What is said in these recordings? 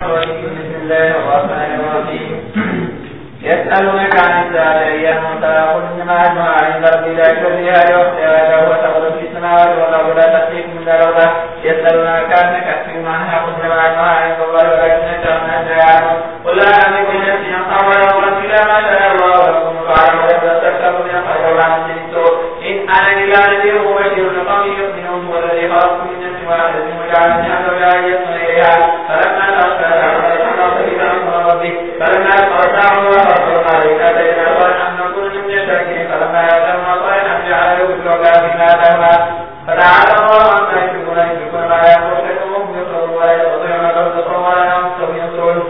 بسم الله الرحمن الرحيم يسألونك عن الساعة أيام قل إنما أجمع عند ربي لا يشريها لوقتها له وتغرب في السماوات والأرض لا تأتيكم من الأرض يسألونك كأنك أكثر عنها قل إنما أجمع عند الله ولكن أكثر الناس يعلمون قل لا أملك لنفسي أن أمر يوما إلا ما شاء الله ولكم فعلم ولم تستكثروا من الخير ولا من السوء إن أنا إلا نذير مبشر لقوم يؤمنون هو خلقكم من نفس واحدة وجعل منها زوجها يسمى إليها فلما فلما قرأناه وأخبرنا عليك أتينا نكون من الشاكرين فلما يأتنا قال أن جعله بسوكا فيما فتعالى الله أن يشركون يشركون ما يقول يصرون ولا يستطيعون تنصرون ولا ينصرون ينصرون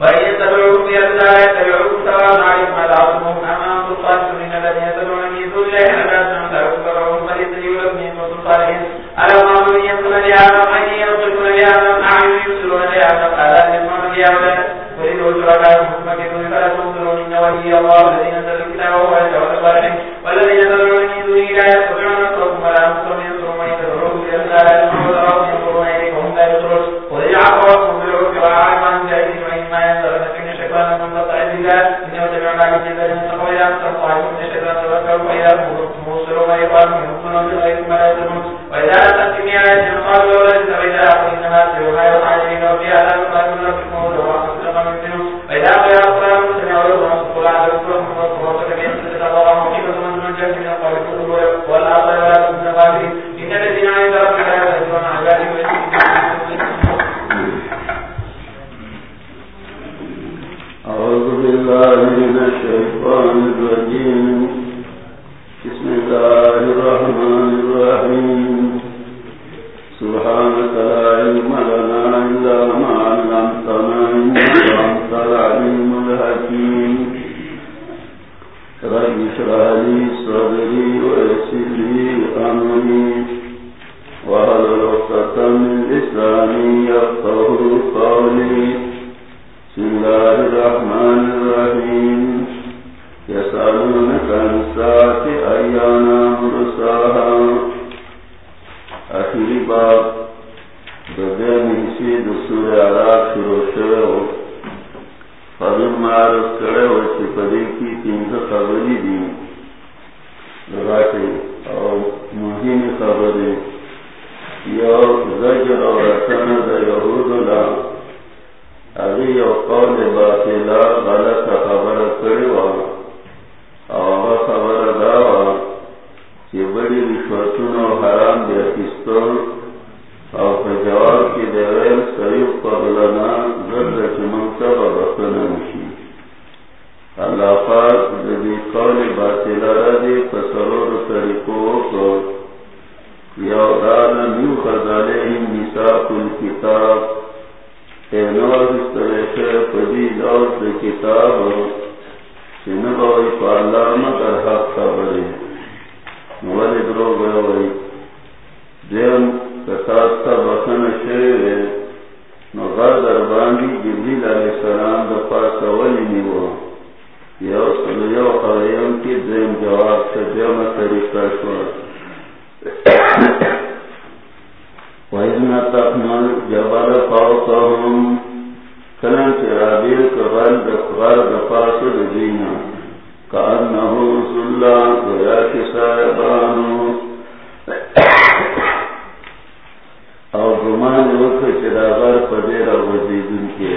وإن يتبعوكم يتبع يتبعوكم سواء عليكم أدعوكم أم أنتم صالحون الذين يتبعون من دون الله ألا تنفعكم فرعهم فليستجيبوا لكم إن كنتم صالحين ألم أمر ينصرون ليعلم أن ينصرون ليعلم أعين يبصرون ليعلم ألا يسمعون ليعلم وإذ شركاء فلا تنظرون إن ولي الله الذي نزل الكتاب وهو يتولى الصالحين والذين تدعون من دونه لا يستطيعون نصركم ولا أنصرهم ينصرون من يتبعوه إلى النار ينصرون ينصرون إليكم وهم لا ينصرون قل اجعل ربكم بالعرف وأعلم عن جاهزين وإما ينزلن فإن شكرا من مطعم الله إنه تبع ما يجب أن ينصروا إلى أن تنصروا من شكرا تذكروا فإذا موصلوا ويقال يؤمنون فضل معرض کرے ہو پدی کی تین خبری دی۔ مہین خبری یو زجر دا یو قول باطلا غلط خبر کری او خبر چی بڑی رشوتون و حرام دے کستر او پا کی دیویل سریف قبلنا، زرد اللہ پاک دی قول باطلا را دی پسرور طریقو کو یو دانا نیو خزالیہم نساق الكتاب اینوار استریشه پدی لوز دی کتاب. چنبوی پا علامت الحق خبری ولی درو گوی دیم کتاستا بخن شوی نو غر در باندی جبریل علیہ السلام دا پاسا ولی نیو یو سلیو کی دیم جواب سے دیم طریقہ جَبَلَ فَوْقَهُمْ کلن دفغر دفاس دینا کانہو گویا صاحبانو. گمان چراغر وزیدن کے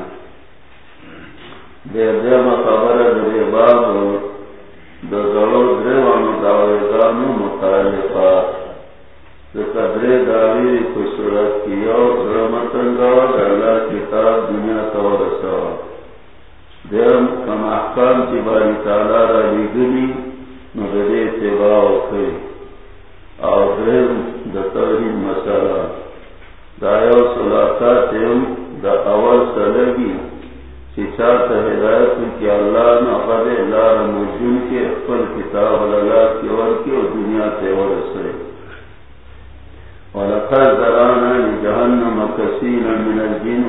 دیر دیم دا اول سلگی۔ چاہتا ہدایت کی اللہ نقد لار مجن کے اقبل کتاب اللہ کی اور کی اور دنیا سے اور اسرے سرے ولقد ذرانا لجهنم كثيرا من الجن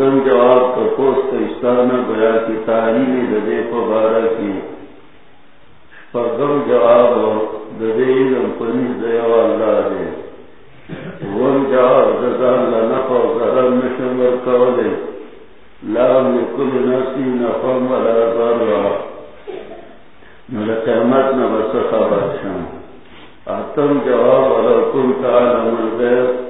انزم جواب کا پوست استانا گیا کی تاریمی ددے پا بارا کی فگم جواب ددے علم پنیز دیو اللہ دے ون جواب دزان لنفع ضرر نشمر کولے۔ لام لكل نفس نفهم ولا ضرر قیامت نہ بس خبر شام آتم جواب ولو كنت عالم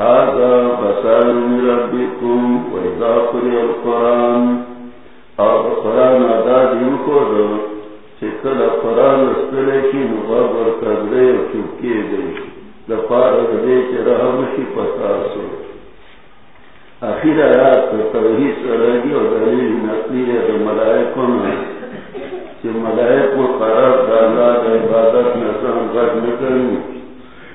حاضا بسائل میردیکو و اذا قری القرآن. او قرآن ادا دیم کو دو، چکل قرآن استلے کی نغاب ورکدرے و چوکے گئی لپار دے چی رحمشی پتاسو آخر آیات توحید سرگی اور دلیل نقلی ہے تو ملائکوں میں کہ ملائک کو قرار ڈالا عبادت میں سم گھٹ نکلی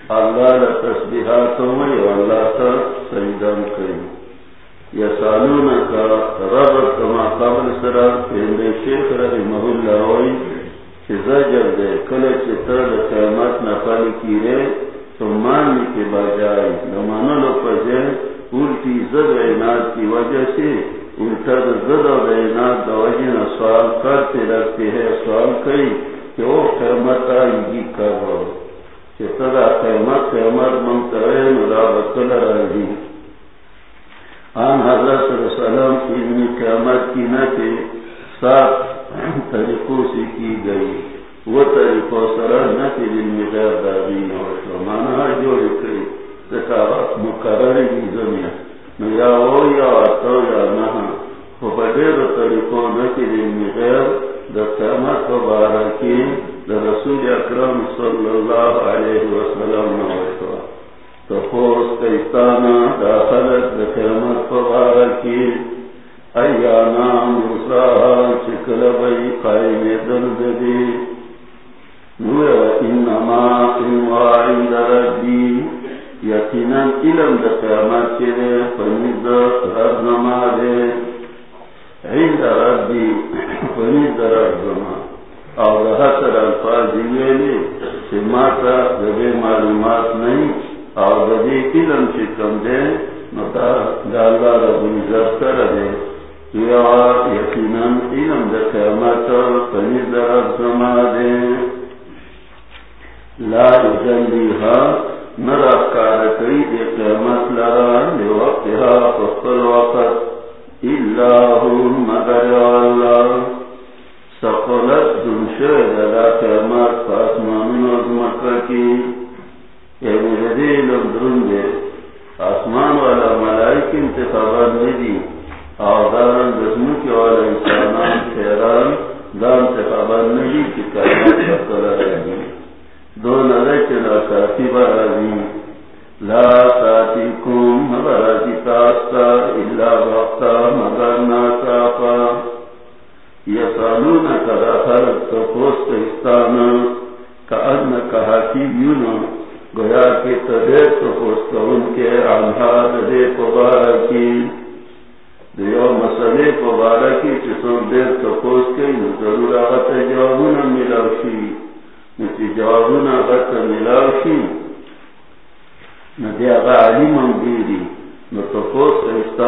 اللہ کا تسبیحات میں اللہ کا سجدم کری یا سالون کا لیکن دے شیخ رحمہ اللہ ہوئی کہ زجر دے کلے چتر قیمت نفل کی رے تو ماننے کے بجائے نمانا لو پجے الٹی زد عناد کی وجہ سے الٹا زد اور عناد وجہ نہ سوال کرتے رکھتے ہیں۔ ندی آغا علیمان بیری نو تو پوست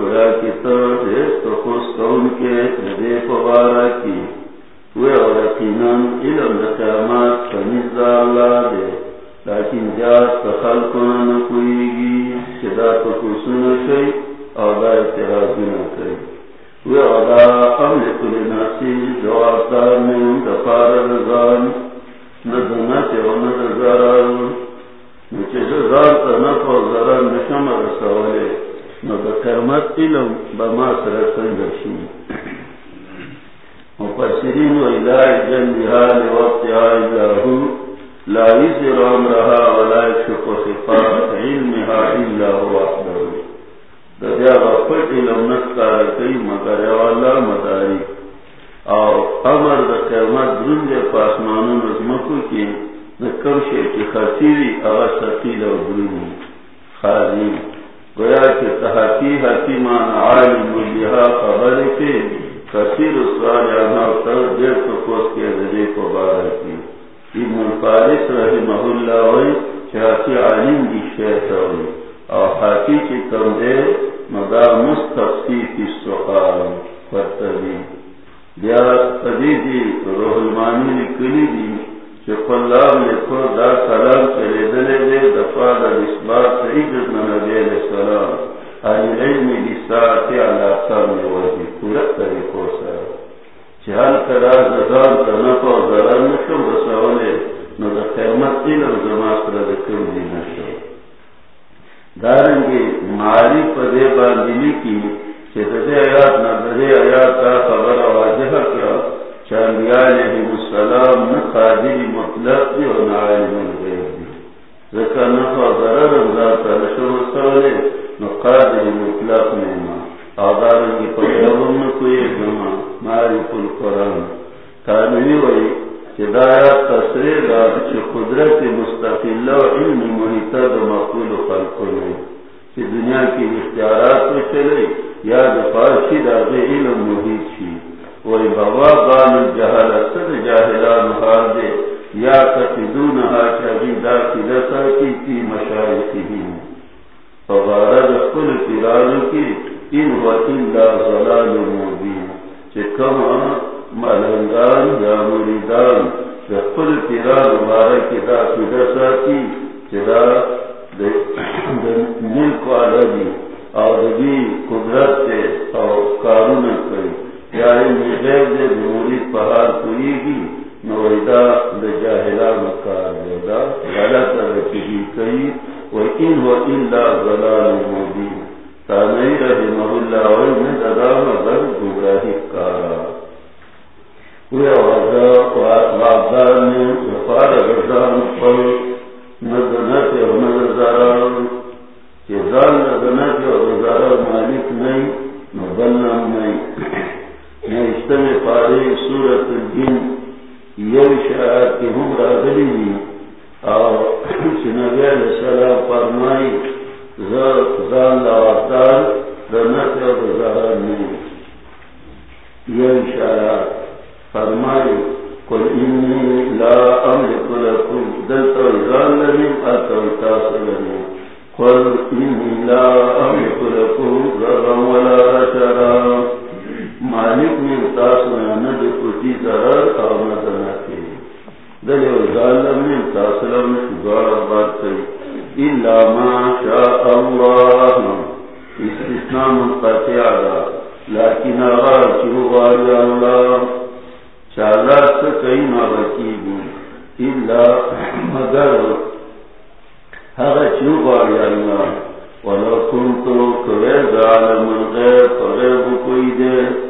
گویا کے تدیر تو پوست ان کے دے پبارکی وی اور یقیناً علم قیامات فنیز اللہ دے. لیکن جات تخل کنانا کوئی گی چدا تو شئی اور دا اتحادی نہ وی اور دا عمل کل ناسی جواب میں دفار رضان نظرنا چیو نظر زرار تا نفع زرار نشم رسولے، نو دا قیمت علم بما سر سنگشی مفسرین و الہی جنبیہا لوقت آئی لا يزر عمرها ولا يكشف صفات علمها إلا هو أحضر دبیا غفت علم نسکار کئی مگر والا مداری۔ اور امر دا قیمت درن دے پاسمانو نظمکو کی نکم شے کی خطیری اغا سقیل و درنی خالی گویا کہ تحقی حکیمان عالم لیہا خبر کے کثیر سوال آنا تر دیر تو پوس کے دجے کو بارکی ابن الفارس رحمہ اللہ وی چاہتی عالم دی شیطہ وی اور حاکی کی کم دے مدا مستقصی کی سخار فتبی بیا قدیدی روح المانی لکلی دی. چه دا چلے دلے دے دفاع دا اسبات سعیدت نبی علیہ السلام. آئی علم سا چہل زدان تنفع نشم رسولے نو دا قیمت علم زماس را دکم دی نشو. دارنگی پدے باندلی کی دے آیات نا دے آیات تا خبر چاندیا علیہ السلام نقادری مطلق دی و نعالم الغیب دی ذکر نفع ضرر ذات رشو نیما کوئی گما معرف القرآن تانوی وی تصریح دا قدرت مستقل و علم محیطہ دا مقبول دنیا کی اختیارات میں چلے یا دا فارشی دا علم محیط شی۔ وہی بابا بال جہل اصل جاہلان حال دے یا کتدون آچابی دا کی دسا کی تی مشایخی ہی فبارد کل پیرانو کی ان وطن دا ظلال مبین چکم ملنگان یا مریدان دا کل پیران مبارک دا کی دسا کی چدا ملک والا دی اور دی قدرت تے اور قانون کئی یا غیر دے نے مالک نہیں نظرنم نہیں۔ میں پارے سورت الجن یہ شاید کہ ہم راغلی دی اور نبی علیہ السلام فرمائی زال لواتار رنت اور زہران نہیں۔ یہ شاید فرمائی، قل انی لا املک لکم دلتا زال لنیم اتو تاثر لنیم قل انی لا املک لکم ذرم ولا رشرام مالک میں تاثر ند کتی ضرر اور نظر کے دل ظالم نے تاثر میں گوڑ بات کری الا ما شاء اللہ استثناء منقطع لیکن اگر چوغاری اللہ۔ چالا سے کئی مابکی بھی۔ الا مگر ہر چوغاری اللہ۔ ولو کنتو کوئے ظالم الغیب فغیب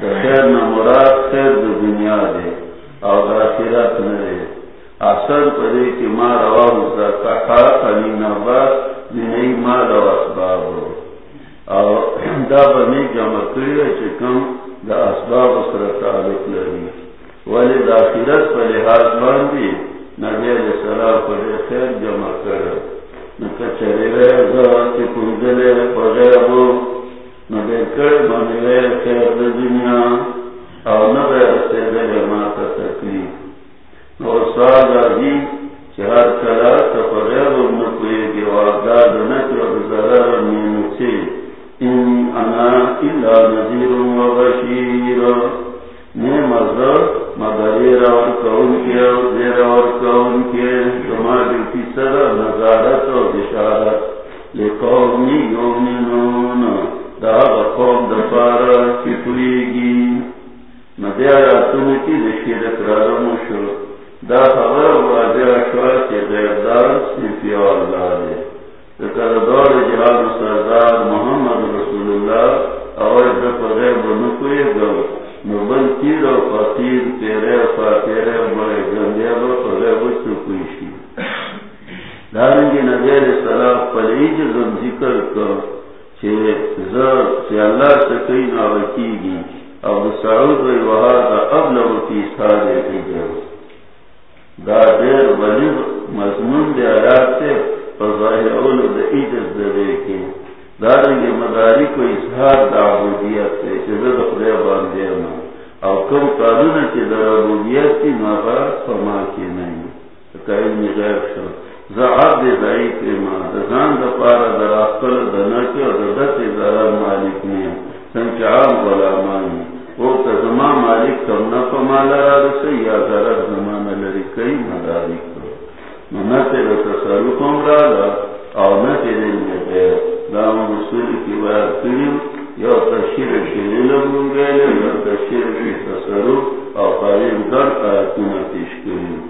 خیر نہ مراد خیر دو دنیا دے اور آخرت نہ دے۔ اثر پڑے کہ ماں روا مزا علی نواز نہیں ماں روا اسباب ہو۔ اور دا بنی جمع کری چکم دا اسباب سر تعلق لگی۔ ولی دا آخرت پر لحاظ باندھی نبی علیہ السلام پر خیر جمع کر نہ کچرے رہے کنجلے بغیر خیر دنیا نظارت اور بشارت لقومی یومنون دا قوم کی ندیا کی دشیر شو. دا خبر واضح شوا غیردار صرفی اللہ دے جہاد سردار محمد رسول اللہ اور گو نبل تیر و تیرے فاتیرے بڑے گندیا شی دارنگی نبی علیہ السلام پلیج ذکر کر اللہ سے کئی گی اب سعود کی سارے دا دیر بلغ مضمون دے آیات سے دا دے کے. دارنگی مداری کو اظہار دا عبودیت سے چیزا دا خدای باندے او کم قانون چی دا عبودیت کی مغا فما کی نہیں. غیر شد. زعاب دے ضعیف ما. دزان دا پارا در اقل دنکی و ددت ضرر مالک نیم. سنچ عام غلامانی او تا زمان مالک کم نفا مالا را رسی یا ضرر زمان لری کئی مداری کرو نتی دا تصرفم را دا او نتی دل میں غیر دام رسول کی ویر کریم یا تشیر شلیل بونگیل یا تشیر کی تصرف او قریم در آیتون تیش کریم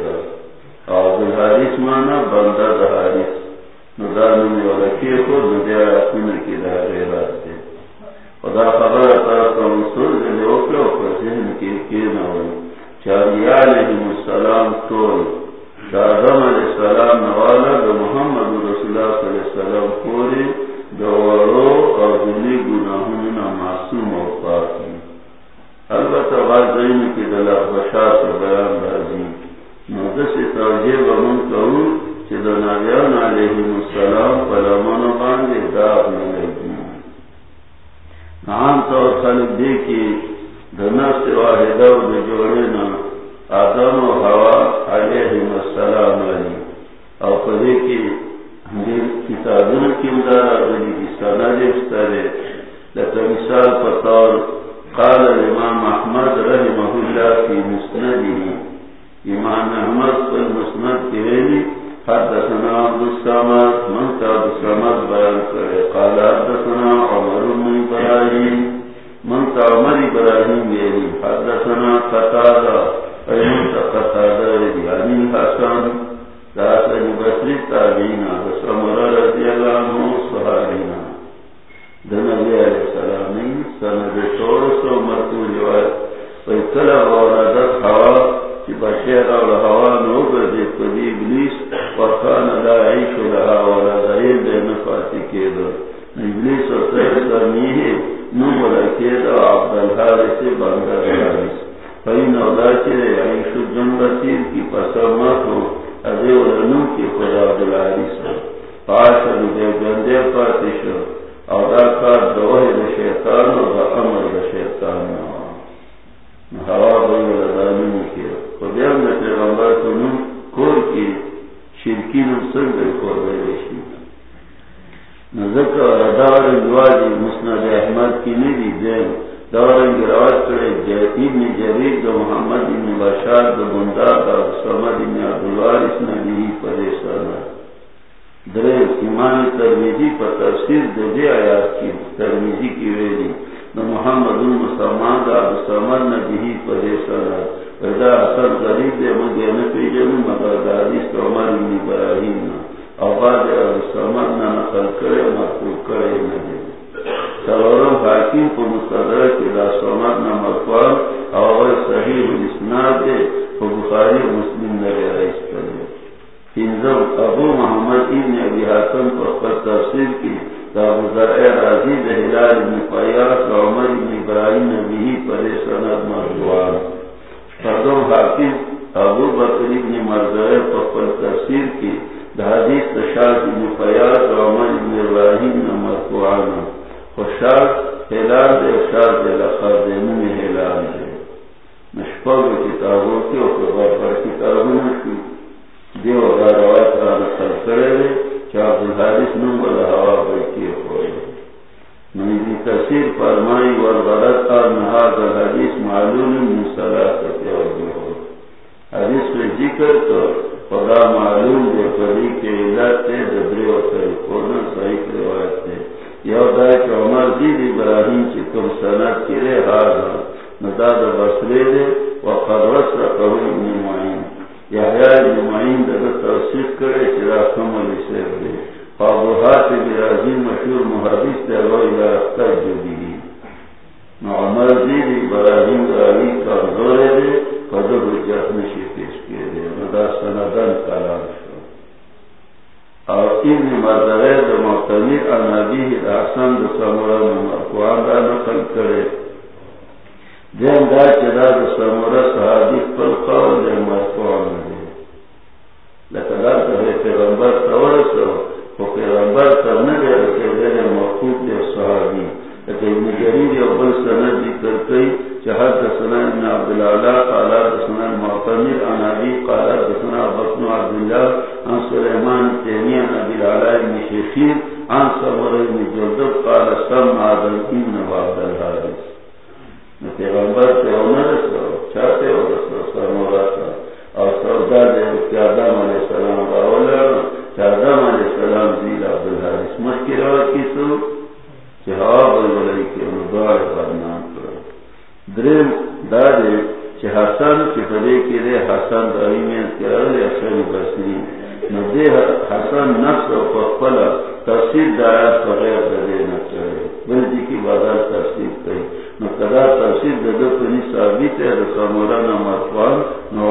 حسن تفصیل و بغیر دے نہ چاہے کی بازار تفصیل کہیں نہ کدا تفصیل دے دو ثابت ہے رسا مولانا مرفان نوازن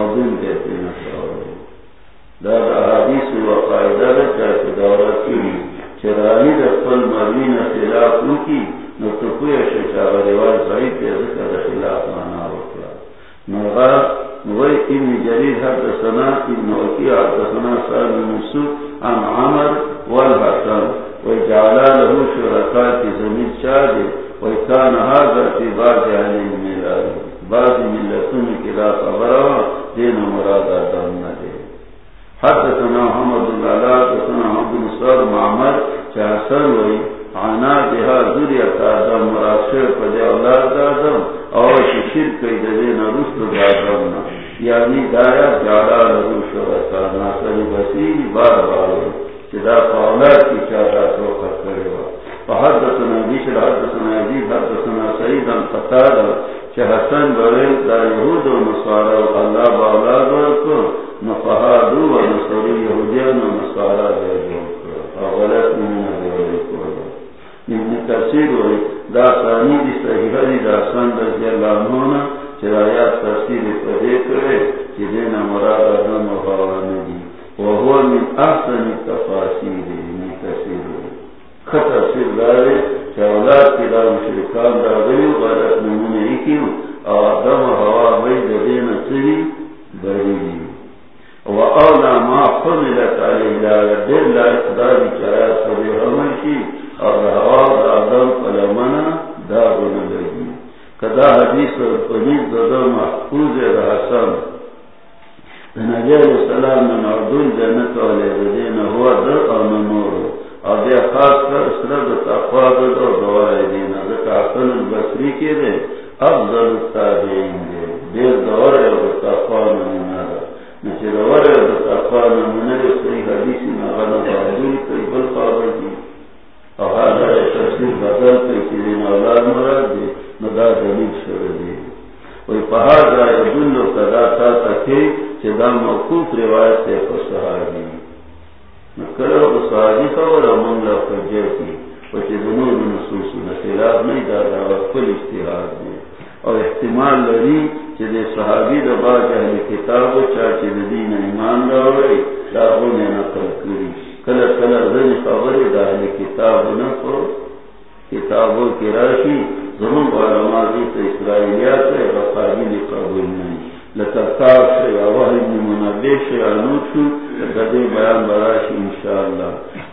فجر کی دنور وقل اور احتمال لری صحابی دبا کتاب چاچے دین ایمان راوڑے لاہو نے نقل کری۔ خبر کتاب کتابوں کی راشی علماء سے اسرائیلیات ہے رفاقی قبول نہیں۔ لتکار سے اواہ ابن بیان انشاءاللہ۔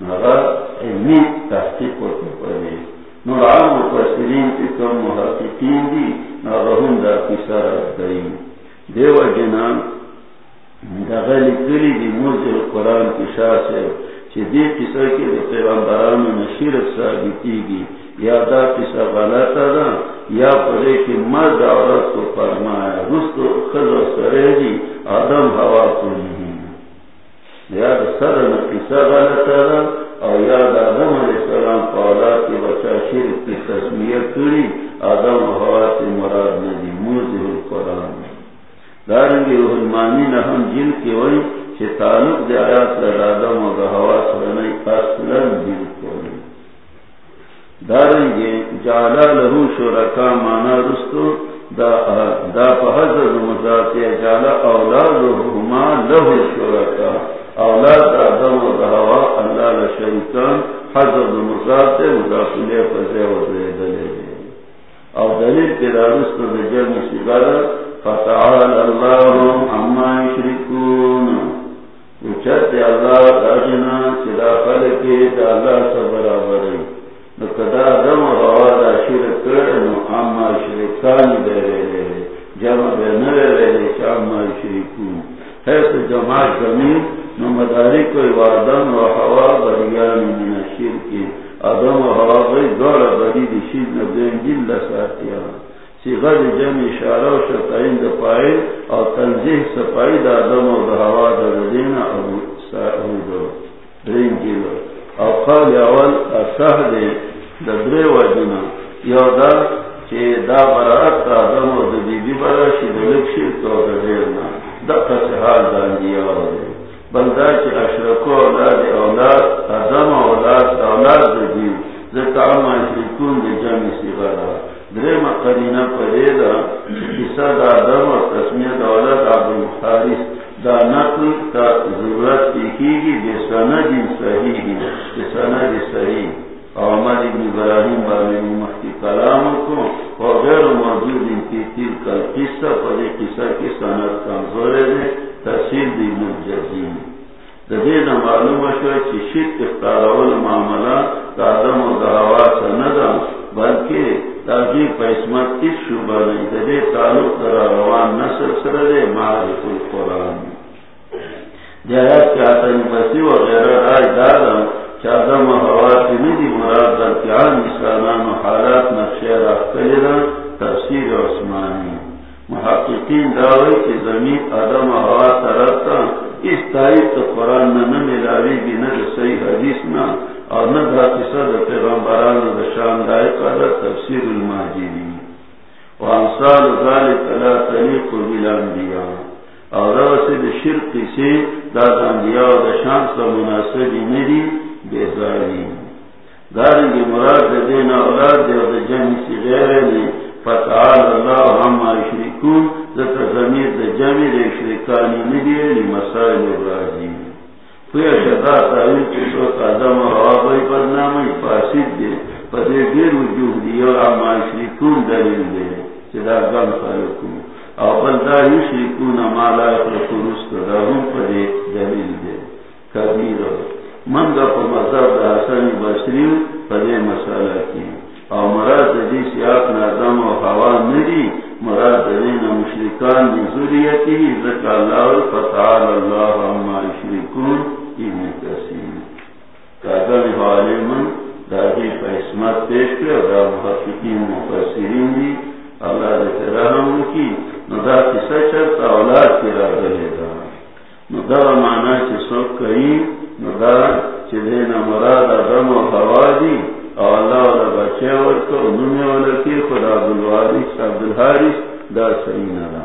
علمی تحقیق کو پڑے نور مفسرین کی کم محققین دی نغہم دا کسار دیو جنان دغلی کلی دی موزل قرآن کی شاہ سے دی قصہ کی پیغمبران ثابتی گی. یا دا قصہ غلط دا، یا پڑے کی مرد عورت کو فرمایا، رست خز و سرے دی، آدم ہوا کو یا سر نہ قصہ غلط دا اور یاد آدم علیہ السلام پولا کی بچا شیر کی تصویر کری، آدم ہوا سے مراد ندی موز قرآن دارنگی روح المانی نہ ہم جن کی وہی کہ تعلق دے آیات لرادم و دہوا سرنی اصلا بالکل دارنگے جالا لہو شرکا مانا رستو، دا دا پہزر مزاتی جالا اولاد ہما لہو شرکا. اولاد آدم و دہوا اللہ لشرکان حضر مزاتی مزاقلے فزے و دلے او دلیل کے دارستو دجر مصیبارا فتعال اللہ عما یشرکون اچت اللہ راجنا چدا خل کے اللہ سے برابر نو کدا دم ہوا دا شرک کرنو اما شرکان دے رہے جمع بے نرے رہے شاما شرکون ہے تو جماعت زمین نو مداری کوئی وادم و ہوا بری ادم و ہوا گئی دوڑا بری دشید نبین جل لساتیا. سیغد جمع اشارہ و شتائن دا پائے اور تنزیح سپائی دا ادم و دا ہوا دا دینا ابو ساہو دا درین جلو اور قال اول اصح دے دا درے وجنا یا دا چه دا برات دا ادم و دا بی برا شی دا تو دا دیرنا. دا قص دا اندیا دے. بلدا چه اشرکو اولاد اولاد ادم و اولاد اولاد دا دیو ذکا ما شرکون دا جمع سیغارا درم قرینہ پریدا کسا دا ادم و تسمیہ دا اولاد عبد المخارس دا نقل تا ضرورت کی گی بے سند صحیح بے سند صحیح۔ عمر ابن ابراہیم بارے مفتی کلام کو اور غیر موجود ان کی تیر کا قصہ پر قصہ کی صنعت کمزور ہے۔ تحصیل دی مجزین دین معلوم ہے کہ شرک اختارول معاملہ آدم و دعوا سندا بلکہ تاجی پیسمت اس شبہ نہیں دے تعلق کرا روان نسل سرے معرف القرآن. جہاز کے آتن بسی وغیرہ رائے دادا چادم و ہوا کی ندی مراد درکیان نسانان و حالات نقشہ راکلی دا تفسیر عثمانی محققین دعوی کی زمین آدم و ہوا ترکتا اس تاریخ تو قرآن نہ ملاوی بھی نہ صحیح حدیث نہ اور نہ دا قصہ دا پیغمبران دا شان دائے قدر تفسیر الماجری وانصال ذالک لا طریق بالانبیاء. اور روسی دا شرق سے دا انبیاء دا شان سا مناسبی ندی بیزاری دارنگی مراد دین اولاد دے دا جمع سی غیر نے فتعال اللہ عما اشرکون ذکر زمیر دا جمع دا شدا تاویل چسو قدم و فاسد دے پدے دیر وجوہ دیو عما دلیل دے چدا گم او یشرکون مالا پدے دلیل دے کبیر منگا پا مذہب دا حسن بسریو پدے مسئلہ کی. او مراد دی سیاق نادم و حوا ندی مراد دین مشرکان دی ذریتی ذکر اللہ فتعال اللہ عما اشرکون ابن کسیم. کاغل حوالی من داغی پا پیش کے اور دا محققین، مفسرین دی اللہ دے رحم کی نو دا کسا چرتا اولاد کی را دلے دا نو دا مانا چی سوک کئی نو دا چی دینا مراد آدم و حوا دی والا بچے ورکو نمی والا کی خدا عبدالوارث عبدالحارث دا صحیح نرا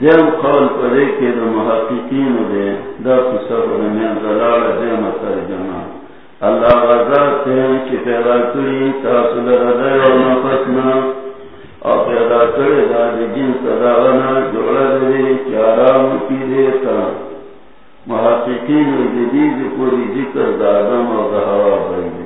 دیم قول پدے کے دا محققین دے، دا قصہ فرمین زلال دیم ترجمہ اللہ غزات ہیں چی پیدا کری تاصل ردے و نفسنا او پیدا کرے دا دی جن صداغنا جوڑا دے چارام کی دیتا محققین جدید پوری ذکر دادم و دہوا بھائی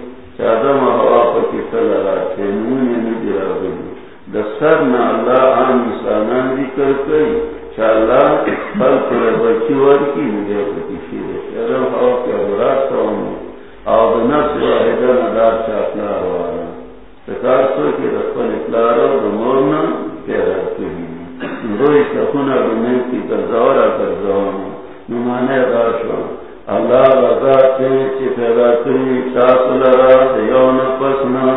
چادم ہوا پکی سلرا چھے نمونی ندی راگلی دسر نا اللہ آن انسانان ذکر کئی چا اللہ خلق رہ بچی ورکی ندی پکی شیرے شرم ہوا کیا برات سوانو او بنفس واحدہ ندار چا اپلار وانا سکار سو کی رفل اپلارو دمورنا پیدا کری روی سخونا بمین کی کرزورا کرزوانا نمانے راشوانا اللہ رضا کے چی پیدا کری لرا دیون پسنا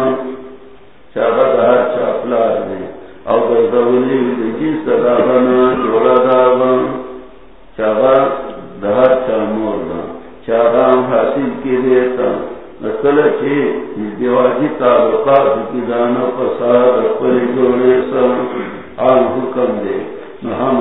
دے او گردولی صدا بنا جوڑا دہر دا حاصل کی دیتا نکل چی دیواجی تعلقات کی دانا پسار جوڑے سا آن حکم دے ہم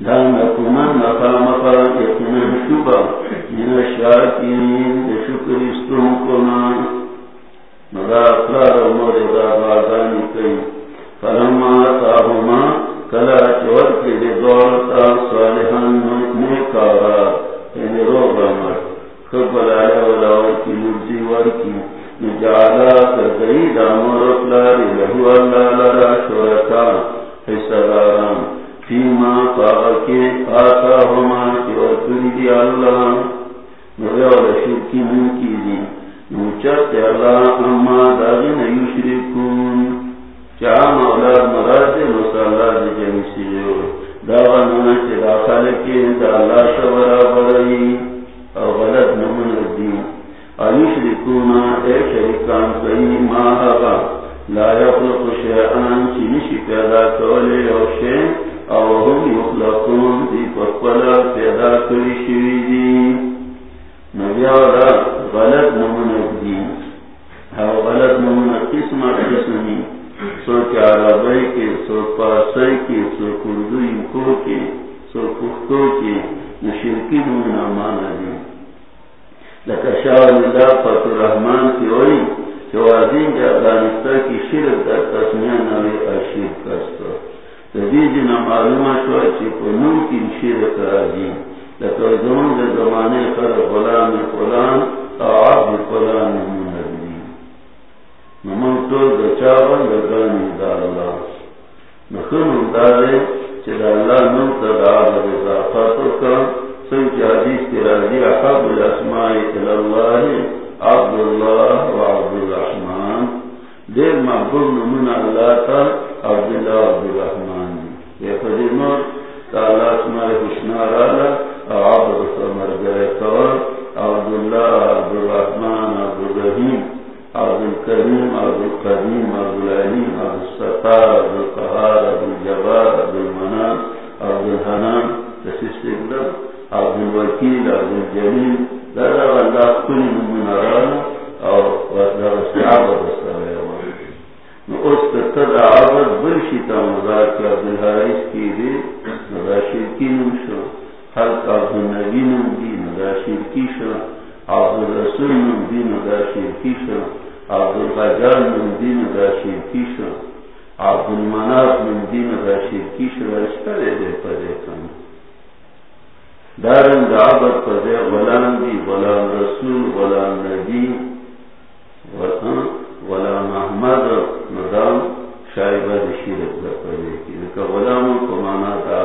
دان حکومت نقام پر اقمام شبہ من الشاکین خلق عبد النبی نم دین دا شرکی شو عبد الرسول نم دین دا شرکی شو عبد الغجال نم دین دا شرکی شو عبد المناف نم دین دا شرکی شو اشتر دے پدے کم. دارن دا پدے غلام دی. غلام رسول، غلام نبی. ہاں، غلام احمد مدام شایبہ دشیرت دا پدے کی. لکا کو مانا دا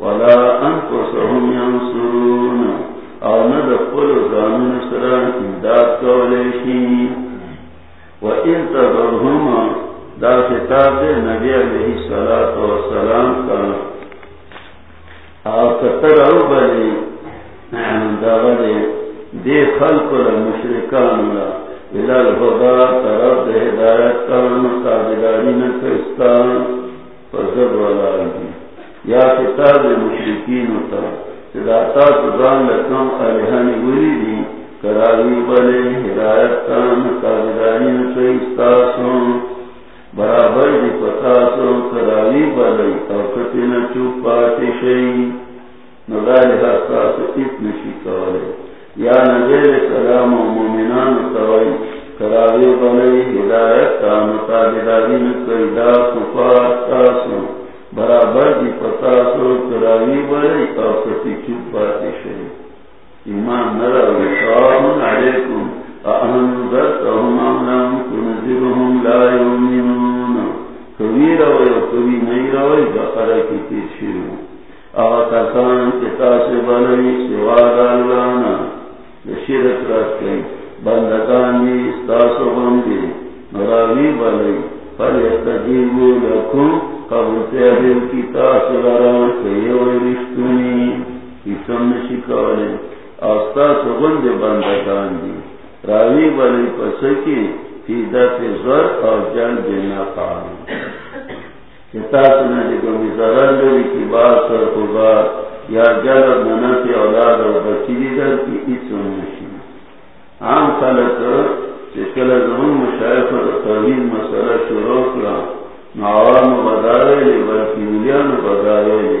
ولا انفسهم ينصرون. او نه د خپل امداد کولی وإن تذرهما دا خطاب دے نبی علیہ الصلاة والسلام کا. آپ کتر او بلی دا بلی دے خلق را مشرکان را الال خدا طرف دے ہدایت کا فزد والا علیہ یا کتاب مشرکین ہوتا جدا تاسو ځان له کوم الهانی ویلي دي کراوی بلې هدایت ته مقابلانی نه تاسو برابر دي پتا سو کراوی بلے او کتنه چوپ پاتې شي نو سے اتنی تاسو هیڅ یا نگیر سلام و مومنان توای کراوی بلے هدایت ته مقابلانی نه کوي دا کفار تاسو برابر دی پتاسو کراوی بلی او کتی ایمان نہ بچی کی اس میں عام خلق چکل زمون مشایخ اور توحید مسئلہ شروع کرا نعوام بدارے لی بلکی ملیان بدارے لی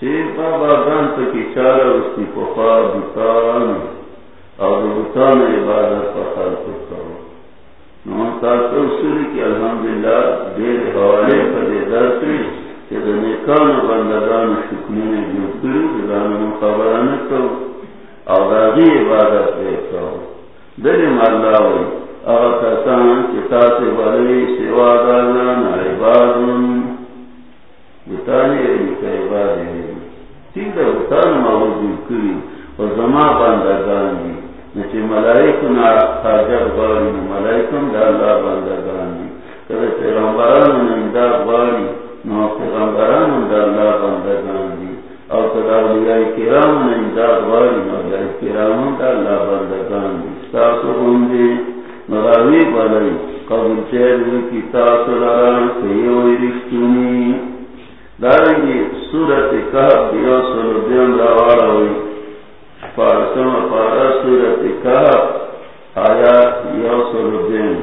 چیر بابا گان تکی چارا استی پخوا بتان اور بتان عبادت پخال کرتا ہو کی الحمدللہ دیر حوالے پر درسی کہ نیکان بندگان شکنین جو کری دلان مخبران کو اور راضی عبادت دیکھتا ہو دل مالا ہوئی اور کسان کتا سے بڑی سوا دالان عبادن بتانے لکھا عباد ہے ٹھیک ہے بتان موجود کری اور زما بندگان دی نچے ملائکن حاجت باری ملائکن دا اللہ بندگان دی کبھی پیغمبران امداد باری نو پیغمبران دا اللہ بندگان دی اور کدا اولیاء کرام امداد باری نو اولیاء کرام دا اللہ بندگان دی ستاسو بندی مراوی بلی قبل چیدوی کی تاسو لران کئیوی رشتونی دارنگی سورت کہب دیو سلو دین راوارا ہوئی پارسم پارا سورت کہب آیات یو سلو دین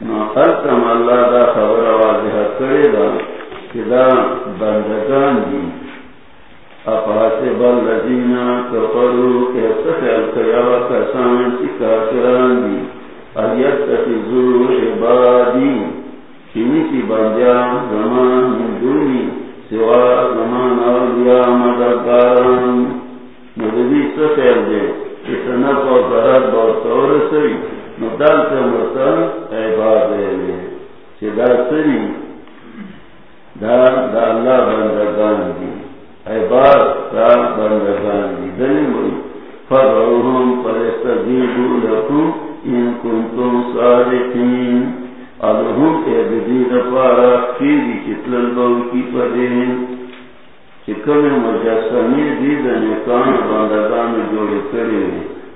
نو خلقم اللہ دا خبر واضح کرے دا کہ دا بندگان دی اپاسب اللذین کفرو کیسا خیل کیاو کسان چی کافران دی ایت تفیزو عبادی چینی سی بندیان زمان من دونی سوا زمان اولیاء مددگاران مددی سفیر دے اتنف و ضرر بورتور سوی مدال سے مرتن عبادے لے چی دا سری؟ دا دا اللہ بندگان دی. عباد دا بندگان دی. دلی مئی فرعوهم فلستجیبو لکم ان کنتم صادقین. ادھم کے دید پارا کیری چتلل بو کی پدین. چکم مجسمی دید نکان بندگان جوڑے کرے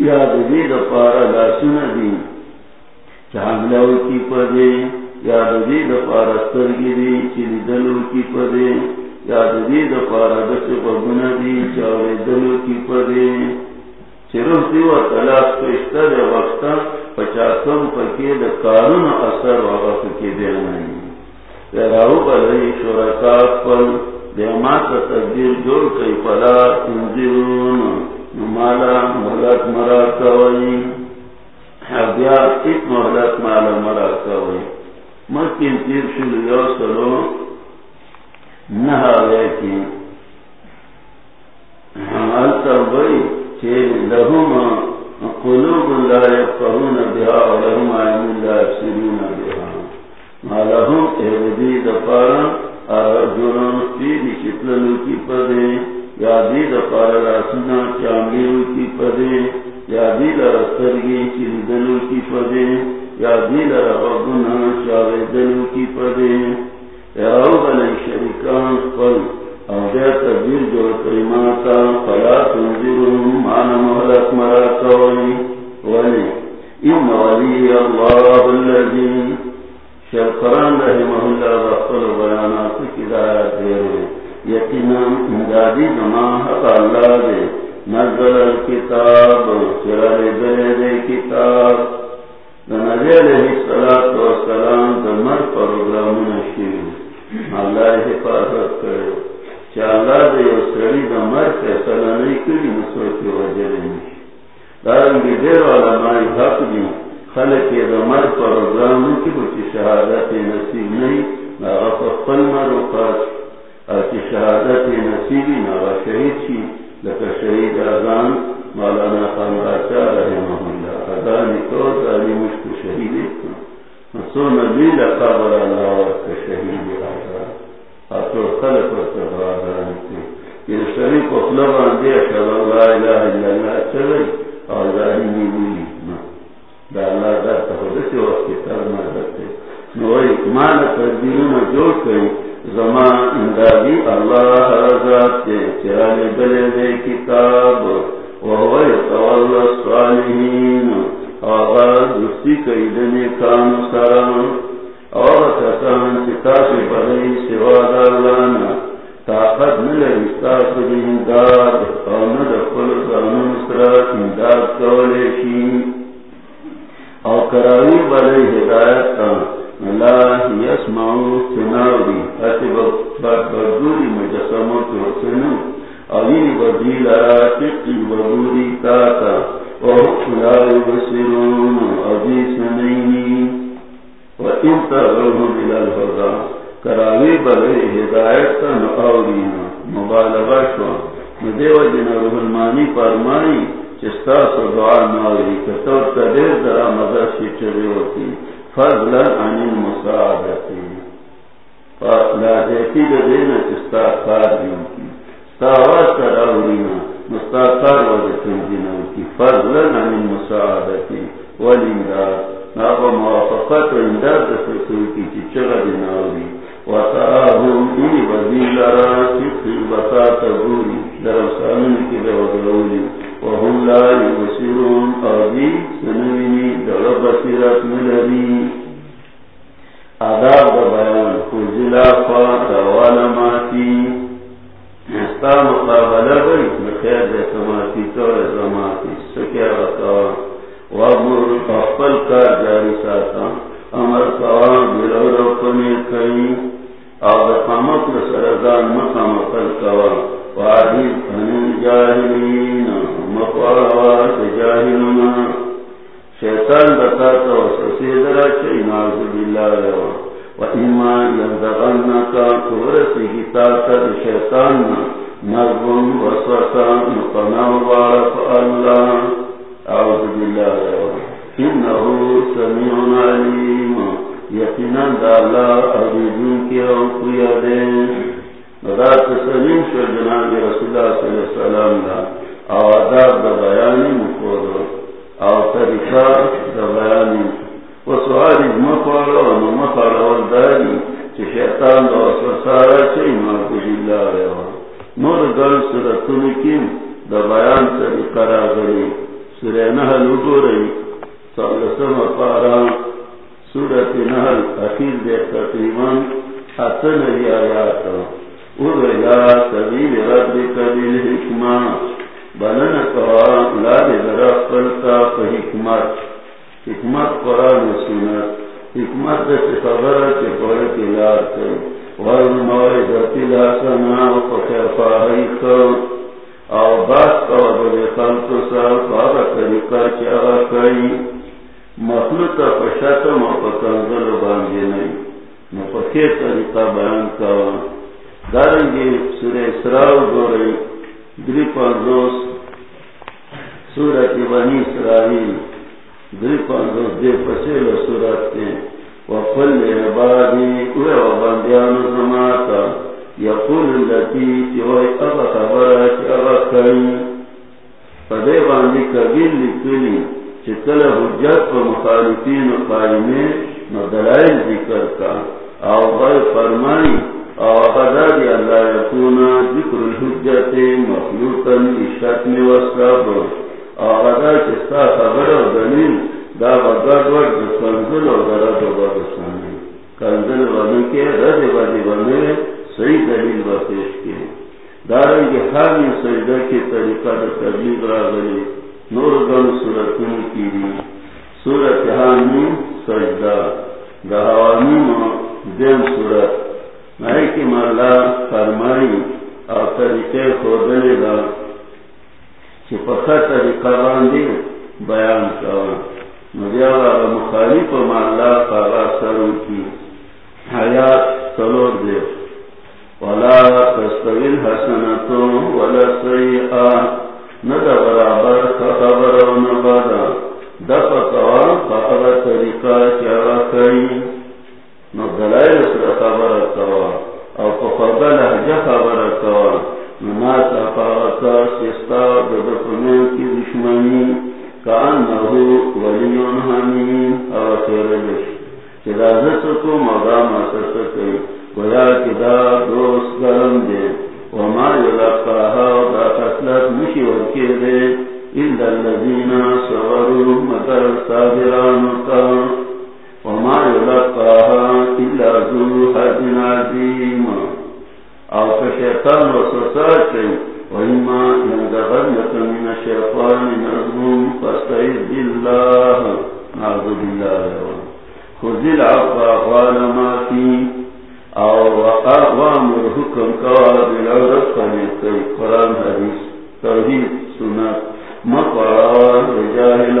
یا دلی دا پارا لاسون دی. چانگلو کی پدے یا دلی دا پارا سترگی دی چلی دلو کی پدے یا دلی دا پارا دس بگن دی چاوے دلو کی پدے چروح دیو تلاس پشتر وقتا پچاسم پکی دا کارون اثر وقت کی دینا راو بلی شرکات پل، دیمات تقدیر جوڑ کئی پلا تنزیرون نمالا مہلت مرا کوئی بیا ایک مہلت مالا مرا کوئی مکین تیر شل یو سلو نہاوے کی. حالتا بئی چھ لہم قلوب لا بها ولهم لا بها ما لهم دفارا ارجلون کی پدے یا دی دفارا راسنا چاملیو کی پدے یا دی لرسترگی چردلو کی پدے یا دی لرغبنا شاردلو کی پدے۔ یا او بلی شرکان قل او جو فلا مانا محلت مرا کوئی ولی۔ ان ولی اللہ اللذی رحمہ اللہ بیانات کی دایات دیرے یقینا امدادی زمان اللہ دے، نزل الكتاب چرال دلے دے کتاب۔ نبی علیہ السلام دمر پروگرام نشیر اللہ حفاظت کرے۔ چالا دے یو سڑی دا مر فیصلہ نہیں کری نسو کی وجہ نہیں۔ دارنگی دیر علمائی حق دی۔ خلق دا مر پروگرام کی بچی شہادت نصیب نہیں ناغا فقل مر وقات اچی شہادت نصیبی ناغا شہید چی لکا شہید آزان مولانا خان راچا رحمہ اللہ ادانی تو دانی مشک شہید نسو نبی لقا برا اللہ وقت شہید آزان اتو خلق یہ شریف اخلب آندے اشہد اللہ الہ الا اللہ چلے اور ظاہی نیولی دا اللہ دا تحدث وقت کتاب مدرتے نوئی اکمان تدبیرون جوڑ کئی زمان اندادی اللہ رضات تے چرانے بلے دے کتاب، وہو یتوال الصالحین۔ آغاز دستی کئی دنے کام سرم، اور کسان کتاب بدئی سواد اللہ طاقت مل استاف امداد، اور نہ دخل قانون سرا امداد کولے شی اور کراوی بدئی ہدایت۔ کا اللہ یسمعو سناوی اتی بدوری مجسمو تو سنو اوین بدیل آتقی تاتا وحکلاوی بسرون ابی سنینی وَإِن تَغْرُهُ بِلَا الْفَضَى کراوی بلے ہدایت کا نقاورینا مبالغہ شوا. مدیو جن روح المانی فرمائی، چستا سو دعا ناوری کتور تدیر درا مدر شیچرے ہوتی. فضلا عن المساعدتی فلا دیتی دینا چستا کار دیوں کی. ستاوات کراورینا مستاقار وزتن جنوکی فضلا عن المساعدتی والامداد نابا موافقت و انداد دفرسوی کی چی چگا دیناوی وطاہم ای وزیل را چکی بطاعت بوری در افسانون کی بے وضلولی وهم لا یبسرون آبی سنوینی در بصیرت ملری آداب دا بیان خوزلا فات والا ماتی. استا مقابلہ بئی مخیر دے سماتی تو ازماتی سکیا وطاہ وابر اقبل کا جاری ساتا. امر حوامی دیم صورت میں کی مالا فرمائی اور طریقے کو کھودنے دا چپکا طریقہ باندھی بیان کرا مجھے مخالف مالا پاگا سروں کی حیات سلور دے ولا تستویل حسنتو ولا سیئا ندا برابر خبر و نبادا دفع قوام فقر طریقہ چاہا کئی نو دلائل سر خبر کوا او پخبر لحجہ خبر کوا نو ما تفاوتا سستا ددفنین کی دشمنی کان کانہو ولیون حمین او خیرلش چلا زسکو مغام سسکی گویا کدا دوست گرم دے وما یلقاها دا خسلت مشی ورکی دے الا الذین صوروا مدر صابران کام وما يلقاها إلا ذو حد عظيم. أو كشيطان وصصات وإما ينزغنك من الشيطان نظم فاستعذ بالله. نعوذ بالله. خذ العفو قال ما في أو وأمر حكم كواب العرف فنكي قرآن، حديث، توحيد، سنة. مقرار رجال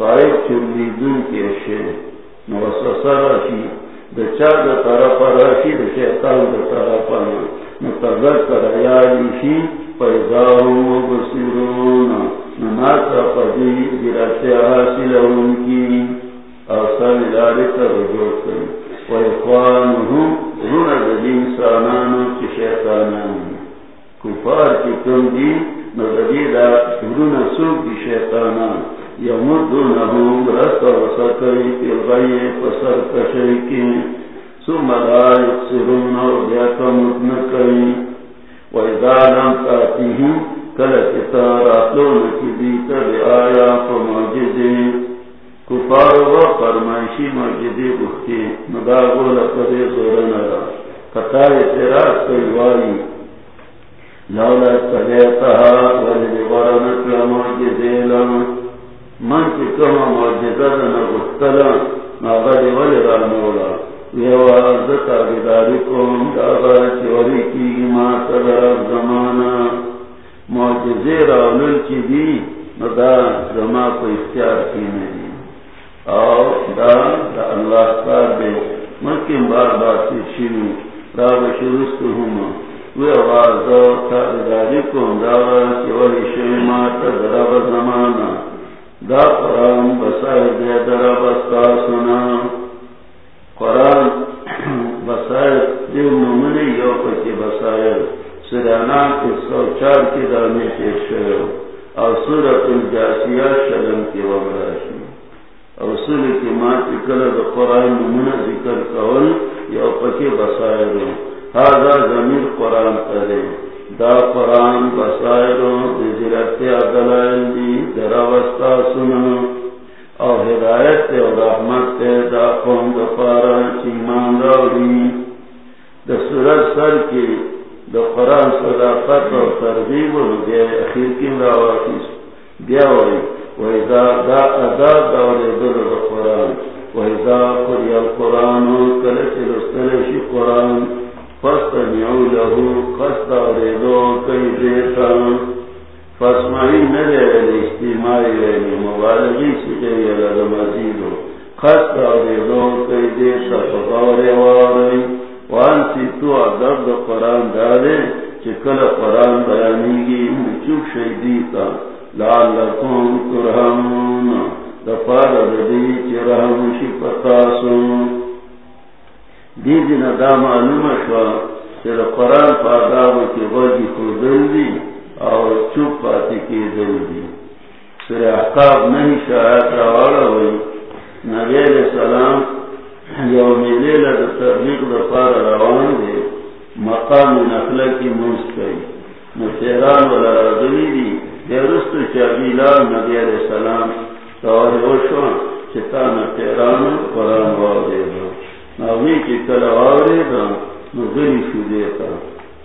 واسواسان چلی دن کے راشی. دا طرف راشی دا شیطان دا طرف و نماتا پدی گراتی حاصل ان کی آسان لاری رجوع کری و اخوانهم رون دلی انسانانو چی شیطانان. کفار کی کم دی، نو دلی دا رون سوک دی یمدونہم رست و ثم لا لم کفار و فرمائشی بختی مداغو قطار اعتراض لولا سبیتها ولی ورنک من کی کما معجزہ دنا گفتلا ناغدی ولی رانولا ویو عرضتا بیداری کن داغا چوری کی ما صدر زمانا معجزے راولل کی دی؟ دا زما کو اختیار کی نہیں او دا دا اللہ کار دے مکیم بار بار سی شیرو دا بشرست ہما وی آوازا تا بیداری کن داغا چوری شوی ما صدر زمانا دا قرآن دے درا بستا سنا۔ قرآن بسائر دیو نمونی یو پکی بسائر سرانا کی سو چار کی دامی پیش سورت الجاسیہ شلم کی ومراشی او سوری کی قرآن ذکر کول یو پکی بسائر زمین قرآن کرے دا قرآن بسائروں دلائل دی دراوستا سنو او ہدایت تے او رحمت تے دا قوم دا پارا چیمان راوری دا سورت سر کی دا قرآن صداقت و ترغیب و دے اخیر کی راواتیس بیاوری ویزا دا ادا دوری دل دا قرآن ویزا قری القرآن کلچ رستلشی قرآن فاستمعوا له قصد ردو کئی دیتا ندے مزیدو کئی دیتا واری تو دا قرآن دارے چکل قرآن بیانی گی لعلکم ترحمون. دفار ردی دی دی ندا معلوم شوا چی دا قرآن پادام کی غجی خودل دی اور چوک پاتی کی دل دی سر احقاب نہیں شاید روارا ہوئی نبی علیہ السلام یوم لیل دا تبلیغ دا پار روان دے مقام نخلہ کی منس کئی نفیران والا رضوی دی دیرست چابیلا نبی علیہ السلام تواری وشوان چتا نفیران قرآن وارے دا نوی کی کل وارے نغلی شو دیتا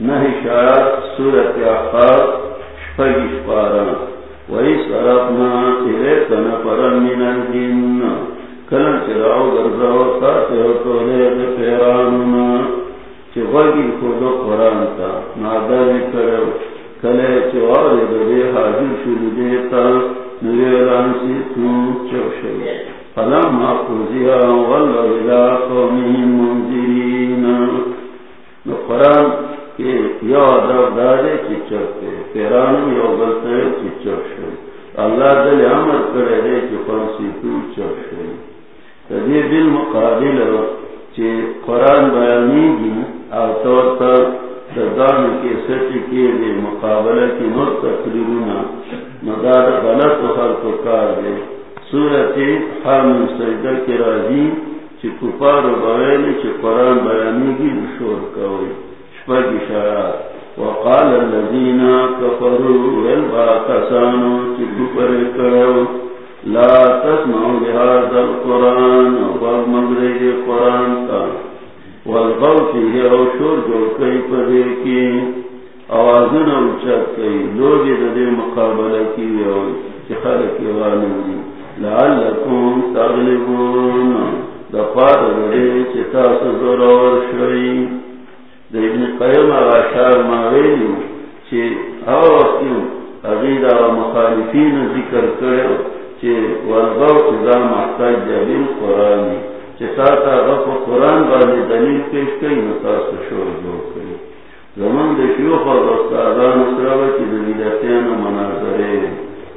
نہی شاید سورت احقاب شپگی شپاران وہی سرپنا ایک نفرن من الجن. کلن چراو گرزاو ساتے ہو پیرانونا. چی غگی خودو قرآن تا. ناداری کرو کلے چی دے حاجر شروع دیتا نویران سی تون چوشو فلم حقوزیا واللہ الى قومیم منزرین نو قرآن کہ یو ادب دارے کی چوکے پیرانو یو بلتے کی چوشو اللہ دل عمل کرے دے کی فانسی تو چوشو تدی دل مقابل چی قرآن بیانی گی او طور تر دردان کے سچ کے دے مقابلہ کی نور تقریرونا مدار غلط و خلق و کار دے۔ سورت حامل سجدہ کے راضی، چی کپار و بغیلی، چی قرآن بیانی گی نشور کوئی. شپگ اشارات. وقال الذين كفروا يلبا كسانو چی کپر کرو. لا تسمعوا بهذا القرآن وقال مغرق القرآن کا والغو فيه او شور جو کئی پدے کی. آوازن او کئی. لوگی دے مقابلہ کی او چخلق یوانو دی. لعلکم تغلبون. دفار دے چتا سزور اور ابن قیم ماویلیو مخالفین ذکر کرو محتاج جلیل قرآنی غف قرآن بانی دلیل پیش کئی نتاس شور کئی زمان شیوخ و دستادان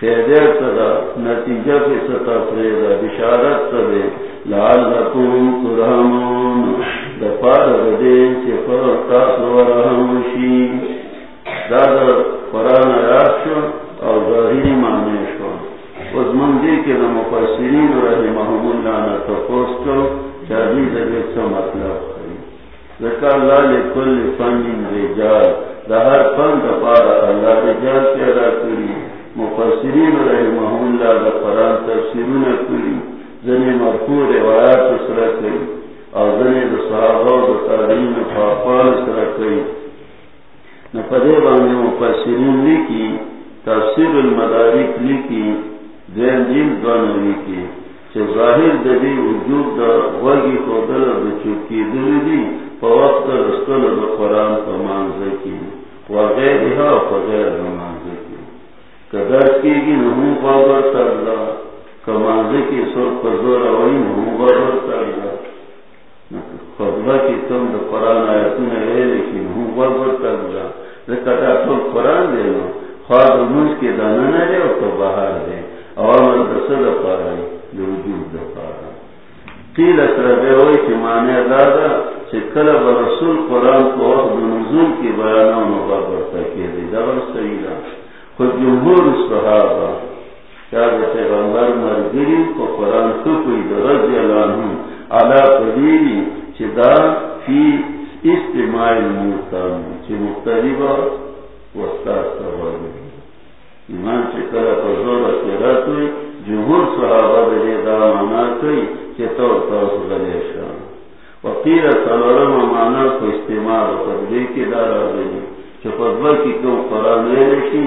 فیدر تدا نتیجہ کی ستا فریدا بشارت تدے لعلکم ترحمون۔ دفار ردین چی فرقا سورحمشی دادا، قرآن آیات اور ظاہری معنی شو۔ اس مندی کے نہ مفسرین رحمہم اللہ نے تفوس کو جادی ذریعے سے مطلب ذکر اللہ لکل فن رجال، دہر فن دپارا اللہ رجال پیدا کری۔ مفسرین رحمہم اللہ دا قرآن تفسیرون کری زنی مرفوع روایات سرا کری اور زنی دا صحابہ دا تارین فاقوال سرا کری نپدے بانے مفسرین لکی تفسیر المدارک لکی دین جیل دوانا لکی چه ظاہر دلی وجود دا غوگی خودل دا چوکی دلی دی پا وقت رسول دا قرآن پا مانزا کی وغیرها پا غیر مانزا کی کی گی نمو بابر ترلا کی نمو بابر ترلا۔ کی تم دا قرآن آیتون ہے لیکن نمو بابر ترلا۔ قرآن دے لو خواب کے دانا نہ دے اور تو باہر دے۔ اور مدرسہ دا پارا دا پارا قیل ہوئی کہ دادا قرآن کو وقت نزول کی بیانا دی دور سیدہ خود جمہور صحابہ کیا جیسے غنبر مرگری کو قرآن خفی دا رضی اللہ عنہ علا قدیری چدا فی استماع الموتان چی مختلفا وستاد سوال ایمان چی کلا پزور اکیرات ہوئی جمهور صحابہ دے دا مانا کئی چی تو تاس غلیشان وقیر سلورم مانا کو استعمال قدرے کے دارا گئی جو قدبہ کی کیوں قرآن رشی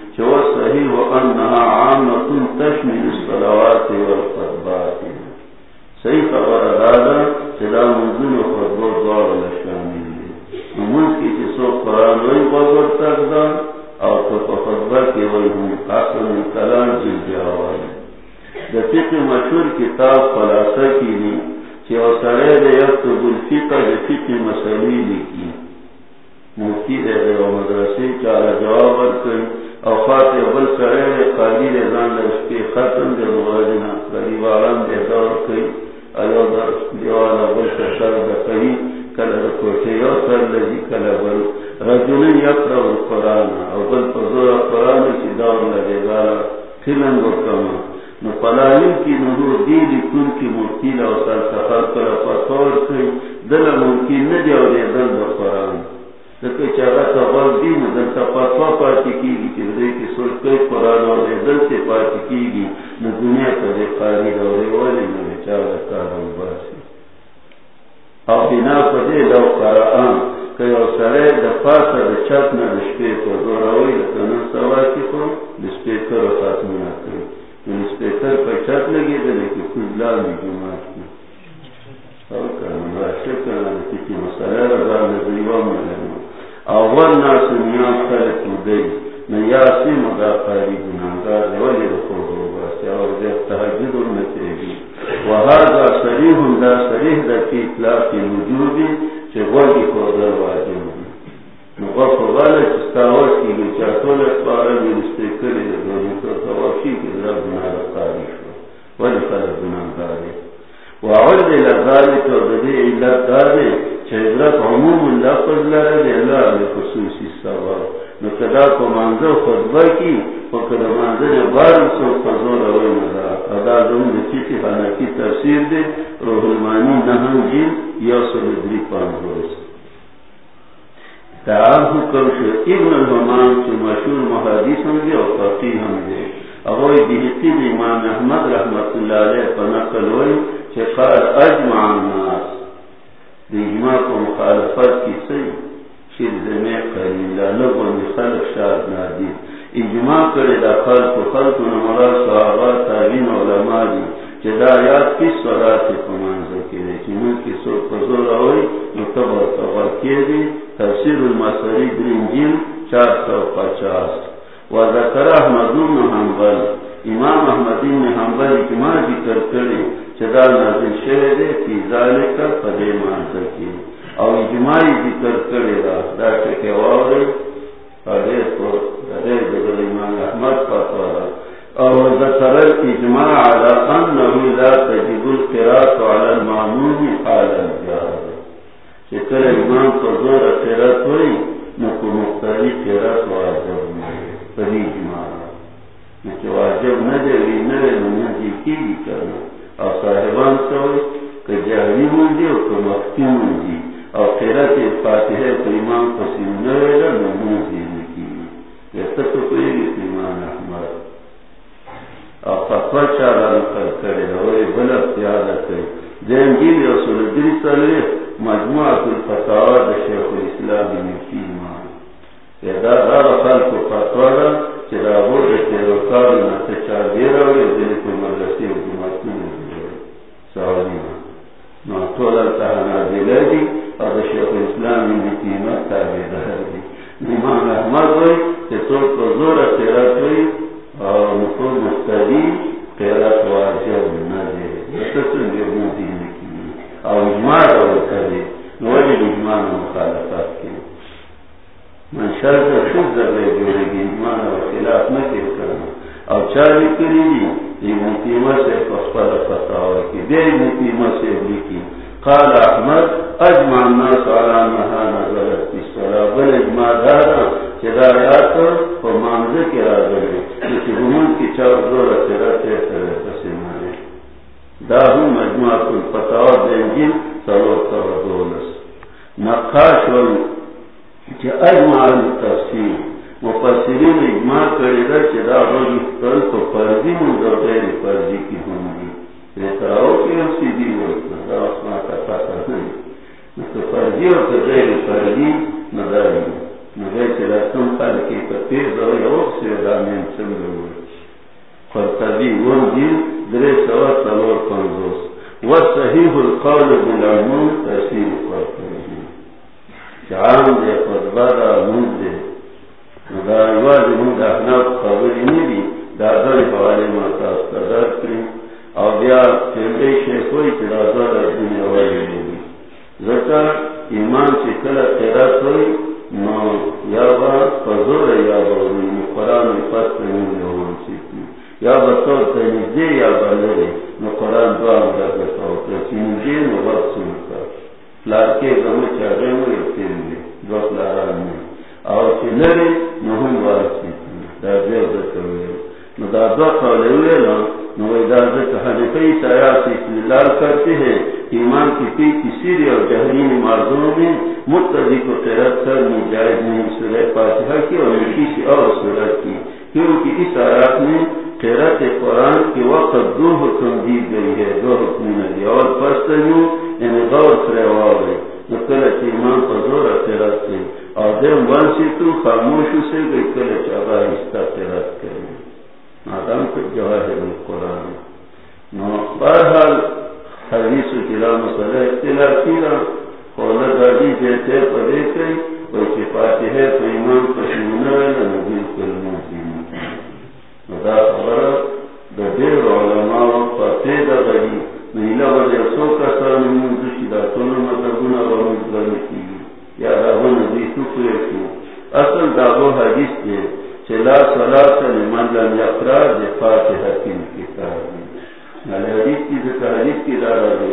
جو صحیح و انہا عامتن تشمیل الصلوات والخطبات. صحیح خبر خطبہ کی وکدا منظر بار سو فضول اوی مدا ادا دون دچی کی حنکی تفسیر دے روح المانی نحن جیل یا سلدری پانزوز تعال حکم شو. ابن الحمان چو مشہور محادیث ہم دے اور فقی ہم دے اگوی دیتی دی امام احمد رحمت اللہ علیہ کی دی کی سو پزور ہوئی تبر دی. تفسیر چار سو پچاس و ذکر احمد بن حنبل. امام احمد بن حنبل اجماع ذکر کرے چدا نازل شہر دے فی ذالک کی. او ذکر کرے دا چکے تو دے امام احمد او ذکر الاجماع على انه لا تجب القراءة على المعموم حال الجهاد چکر امام تو زور قراءت ہوئی نکو مختاری قراءت واجب نہیں پدی اجماع نکو واجب نجے وی نوے نمجی کی بھی کرنا۔ اور صاحبان سوئی کہ جہری مندی اور کہ مفتی مندی اور خیرت فاتحہ تو امام پسیم نوے گا نمون زینے کی۔ ایسا تو کوئی گی ایمان احمد اور فتوہ کرے اور کرے دین الفتاوہ دا شیخ الاسلام نکی دار خلق دا چرا نتا چار دیرا دلی مدرسی نو اور شیخ الاسلام قیمت تابع دهدی امام احمد ہوئی کہ تو کو زور ہوئی اور نکو مستدی قیرات دے۔ جرمو دین کی۔ اور اجماع کرے اجماع مخالفات کی۔ من شرط شد ذرے جوڑے گی اجماع خلاف نہ کرنا۔ اور چار کری دی مقیمہ سے پسپر فتاوہ کی دے سے لکھی قال احمد اجمع الناس على انها نزلت في الصلاه بل اجماع چدایات مانزے کے راجے گمن کی چار دو رہتے پسیمانے داہو مجموعہ کل پتاو دینجن سلو سلو دولس نقاش ول چی اجمع تفسیر. مفسرین اجماع کرے گا چی دا روی کل تو فرضی من غیر فرضی کی ہوں گی ریتراؤ حوالے ماتا استدار کریں او بیا چندے شیخوئی چی دا در دنیا والی نیدی ذکر ایمان چی کل قیرات ہوئی نو یا با فضور یا با روی قرآن پس نمون یوان سیتی یا با بطور تنیزے یا بلرے جی نو قرآن دعا مدر بطور تنیزے نو وقت سنکا لارکے گمو چاہے مو یکتین دے دو لاران میں اور چلرے نو هم ہم وارسی دا دیو ذکر دکوئے نو دا دو قولے ہوئے نا نو ادازت حنفی استدلال کرتے ہیں ایمان کی پی کی سیری اور جہرین مردوں میں متدی کو تیرت سر میں جائز نہیں سورہ فاتحہ کی اور لڑکی کسی اور صورت کی، کیونکہ اس آیات میں خیرت قرآن کے وقت دو حکم دی گئی ہے، دو حکم ندی اور پستنیو یعنی غور فریوار ہے نکلت ایمان پر زور خیرت سے۔ اور دیم وانسی تو خاموش سے گئی، کلچ آگا استا خیرت کریں نادام کو جواہر قرآن نو، بہرحال حدیث و کلام صلی اختلاف کیرا خولا گاڑی جیتے پڑے کئی کوئی چپاتی ہے تو ایمان پشمونہ ہے نبی کلمہ کی دا خبر دا دیر علماء پتے دا غلی نیلا وزی اصو کسان منزو چی دا تونو مدبونا و مزدن کی۔ یا دا ون دی سکر کی اصل دا دو حدیث دے چلا صلاة لمن لم یقرا دے فاتحہ کن کتاب یعنی حدیث کی ذکر حدیث کی دارا دے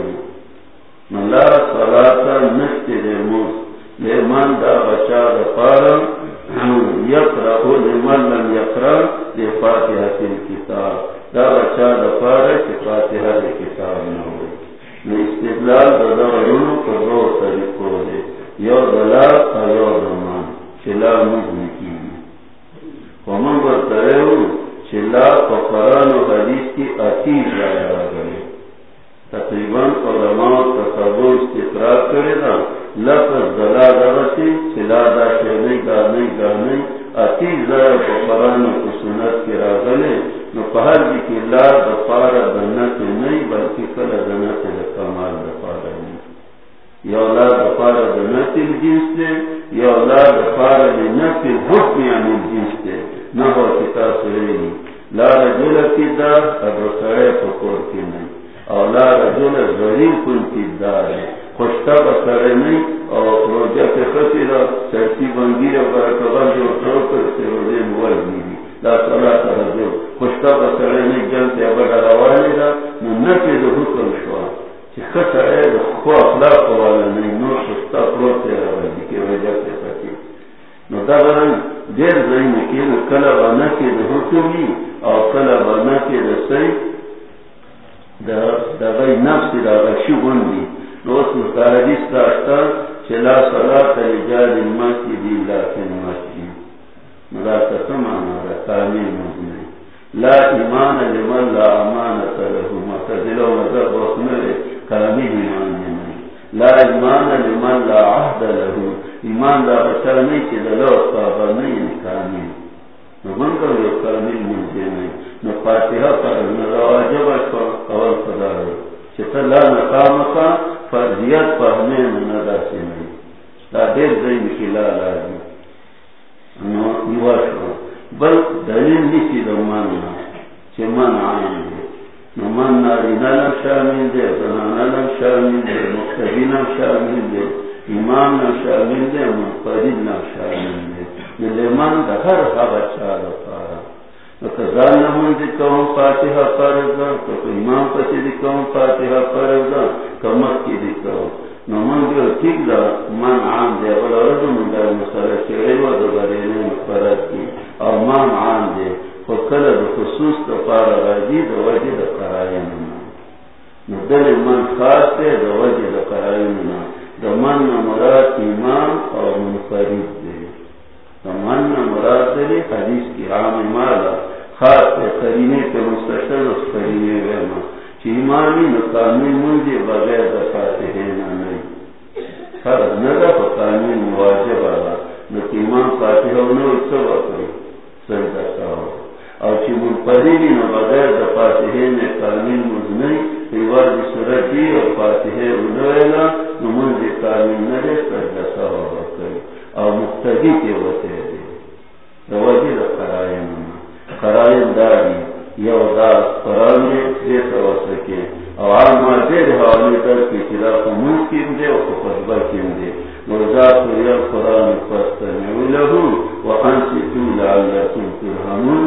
من لا صلاة نشت دے موز لمن دا بچا دا پارا یقرا لمن لم یقرا دے فاتحہ کن کتاب دا بچا دا پارا کہ فاتحہ دے استدلال دا دا غلونو پر دو طریقو دے. یو دلال اور یو دمان چلا مجھنے کی ومن برترہو چلا فقران و حدیث کی عتیب جایا گئے تقریباً علماء تصور استقرار کرے نا لفظ دلا درسی چلا دا شہنے گانے گانے عتیب جایا فقران و سنت کے راغلے نو پہر جی کی لا دفار دنت نہیں بلکہ کل دنت کمال دفار نہیں یا لا دفار دنت الجنس دے یا لا دفار دنت الحکم یعنی الجنس دے نہ ہو کتاب سرینی لا رجل کی دار کی نہیں اور لا رجل کن کی دار ہے خوشتا بسرے نہیں اور روجہ خسی را بندی را برکبان جو کر سے موال دیدی لا صلاة رجل. خوشتا بسرے نہیں را دو حکم شوا. چی خسرے دو اخلاق والا نہیں پروتے را وجہ سے خسی نو دا دیر زین کی نو کلا بانا کی دا حکمی او کلا بانا کی دا سی دا غی نفس دا غشی گوندی نو اس مستحدیث دا اشتا چلا صلاة رجال المسجد لا فی المسجد. نو دا تسمانا دا کامل مزنی لا ایمان لمن لا امانت له. متدلو مذہب وصنر کامل ایمان نہیں لا ایمان لمن لا عهد له. ایمان دا بچا نہیں کہ دلو صحابہ نہیں کامل نو من کر یو کامل منجے نہیں نو فاتحہ پر نو رواجب پر اول خدا ہے چھتا لا مقام کا فرضیت پر ہمیں ندا سے نہیں دا دیر زین کی لا لازم نو یواشو بل دلیل نیسی دو ماننا چھ من عام دے نو من نارینا لم شامل دے زنانا لم شامل دے مقتبینا شامل دے ایمان نہ شامل دے منفرد نہ شامل دے میرے ایمان کا ہر خبر چار پارا زان مند کہوں فاتحہ فرض تو امام پتی دی کہوں فاتحہ فرض کمک کی دی کہوں نمن جو ٹھیک دا من عام دے اور رد من دا مسئلہ شعر و دبرے نے فرض کی. اور مان عام دے فکل دا خصوص دا پارا راجی دا وجہ دا قرائن نو دل من خاص دے دا وجہ دا قرائن نو برینے مراد ایمان اور منفرد دے تمن مراد دے حدیث کی عام مالا خاص کے قرینے کے مستشر اس قرینے ویما. چی ایمانی نکامی منجی بغیر دفاتے ہیں نا نہیں خر نگا پکانی مواجب آلا نک ایمان پاتے ہو نو اتبا کرو سجدہ کاؤ اور چی منفردی نو بغیر دفاتے ہیں نکامی مزنی دیوار دی سورتی اور فاتحے انویلا نو منجی کامی نرے پر سجدہ کاؤ کرو اور مقتدی کے ہوتے ہیں روزی دا قرائن. قرائن داری یو دا قرآن دے دے سوا سکے اور آن مادے دے حوالی در کی چلا خمون کیم دے اور خطبہ کیم دے مرزا تو یا قرآن فستنیو لہو وانسی تو لعلکم ترحمون.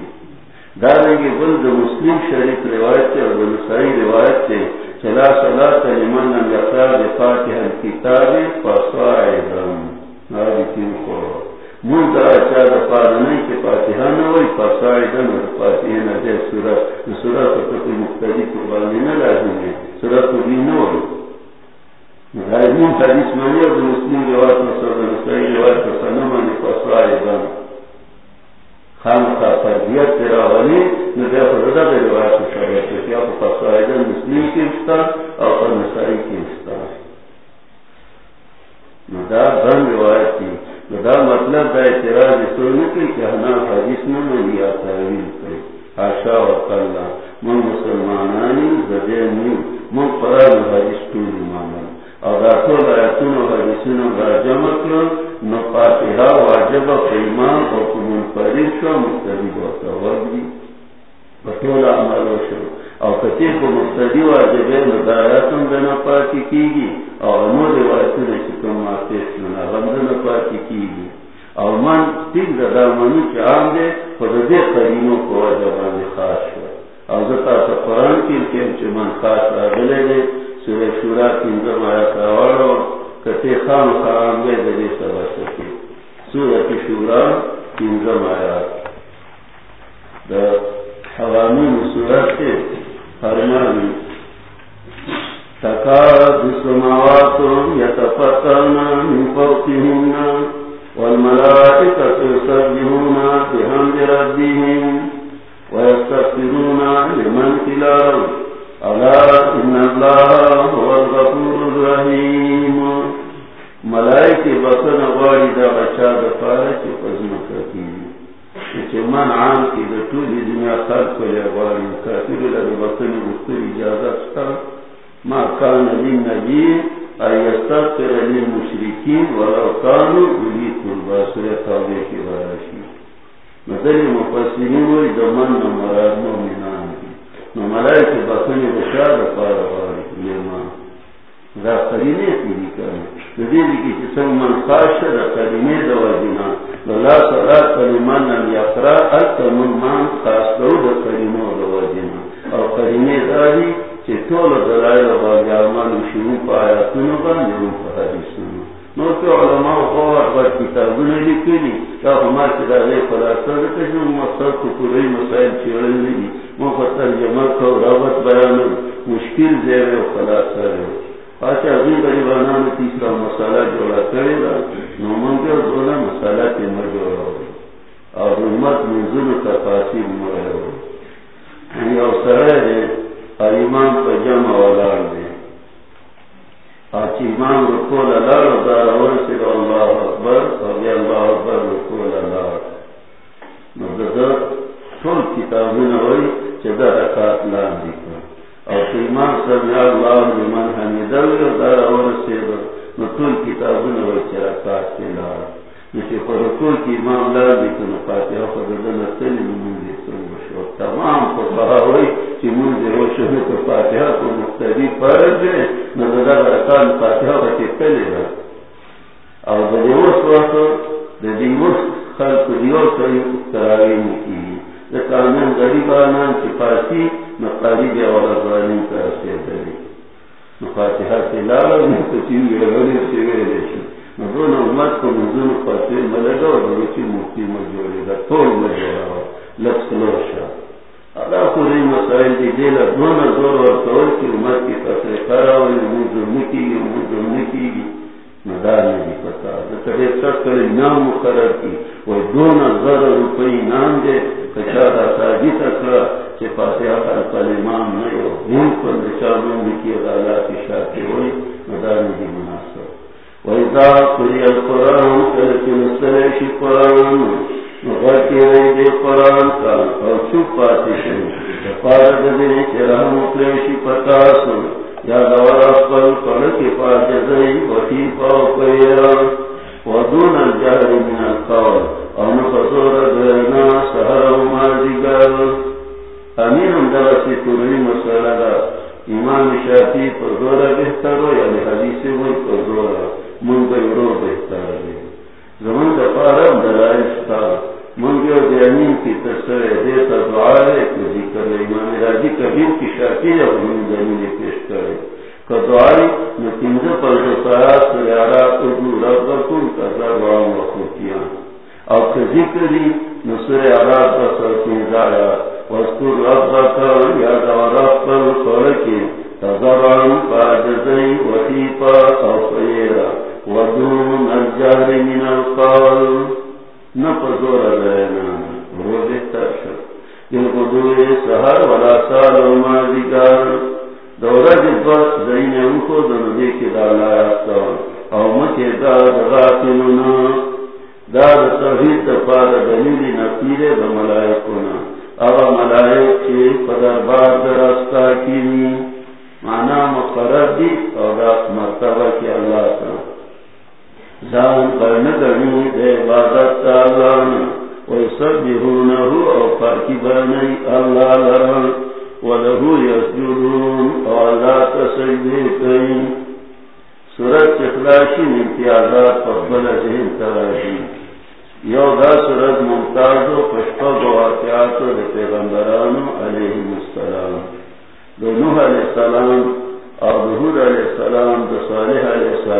دا رنگی بل ده مسلم شریف روایت ته او ده نسائی روایت ته چلا صلاة لمن لم یقرار ده فاتح الكتاب فصاعدم ناری تین خورو من دا چا دا پارنائی کے پاتحہ نوائی پاسائی دا نا پاتحہ نا جائے۔ سورت سورت تو کوئی مختلف قربانی نا لازم ہے۔ سورت کو بھی نوائی من حدیث مانی اور مسلم روایت مصر دا نسائی روایت سنمانی پاسائی دا خام کا فردیت تیرا والی روایت ہے کیا مسلم کی استا اور نسائی کی ندا روایت کی مطلب دا اعتراض سونے کی کہ ہنا حدیث نہ ملی آشا و کلا من مسلمانانی زدینی من قرآن حدیث مانا اور راتول جمع کرو نو فاتحہ واجب اور مختلف بطول عمل و اور کو مختلف کی گی اور مور روایتوں نے پاتی کی گی اور من تین زدہ دے خود دے کو خاص ہوا اور زتا سا کی خاص آگلے دے سورہ شورا آیا کتے خام خام دے دے سبا سکی. سورت شورا تینزم آیا دا حوامین سورت کے فرمانی تكاد السماوات يتفطرن من فوقهن چسن من خاش وجنا. للا صلاة قرمان نم یقرا التا من خاص دو دا قرینه وجنا. او قرینه داری چه طول دلائل باقی آمان شروع پا آیاتونو باندی رو حدیثونو. نو که علماء خواه اخبار کتابونه لکنی یا همار که دا غیر خلاصه دکشن مصر کو پوری مسائل چیرن لی مو فتر جمع کو رابط بیانو مشکل زیر و خلاصه رو فاتحہ کے لالا نیتا چیوی سے سیوی لیشن مدون امت کو مدون فاتح ملگا اور دوچی مفتی مجوری گا توڑ مجورا ہو لفظ لوشا ادا خوری مسائل دی دیلا دون زور طور کی امت کی تصریح کراوی مجھو نکی گی مجھو نکی گی مدار نہیں پتا تبھی سب کرے نام مقرر کی وہ دو نظر روپئی نام دے کچارا ساجی تک کہ فاتحہ کا پل امام ہو ہم پر نشانوں میں کی ادا کی شاخی ہوئی مدار نہیں مناسب وَإِذَا قُرِيَ الْقُرْآنُ فَلْتَمِسْتَرَيْشِ قُرْآنُ مغرقی رئی دے قرآن کا اور چھپ پاتے ہیں پارد دے چرہم اکلیشی پتاسو یا دورا پاو پیرا ودون الجار من القول. او و امین اندرسی مسئلہ دا امام پر دورا بہتر ہو یعنی حدیث ہوئی پر دورا رو بہتر زمان درائشتا منگیو دیانین کی تصویر دیتا دعا ہے کہ ذکر امام راجی کبیر کی شاکی یا من زمین پیش کرے۔ کہ دعائی نتنزہ پر دسایات سریارات اردو ربکن کذر وام وخوتیان اور کہ ذکری نصر عراب بسر کنزایا وذکر ربکن یا دورات پر خلقی تذران فاجزی وحیپا او خیرا ودون الجهر من القلب نپزور دینا رو بہتر شد۔ جن کو دوئے سہر والا سال و مازیگار، دورہ جبت زین ان کو دنو کے دالا آتا او مکے داد غاتلنا داد توحید پار دلیلی نقیرے و ملائکونا۔ او ملائک کے پدر بار درستا کینی مانا مقرر دی او دا مرتبہ کی اللہ تعالی زان کرن گنی دے عبادت اللہ ویسبحونہو او پاکی بانی اللہ لرن ولہو یسجدون، او اللہ تسجدی کئی۔ سورت اخلاشی امتیازات پقبل ذہن تراشی۔ یو دا سورت ممتازو پشپگ واقعاتو دے پیغمبرانو علیہ السلام۔ دو علیہ السلام او دہود علیہ السلام، دو صالح علیہ السلام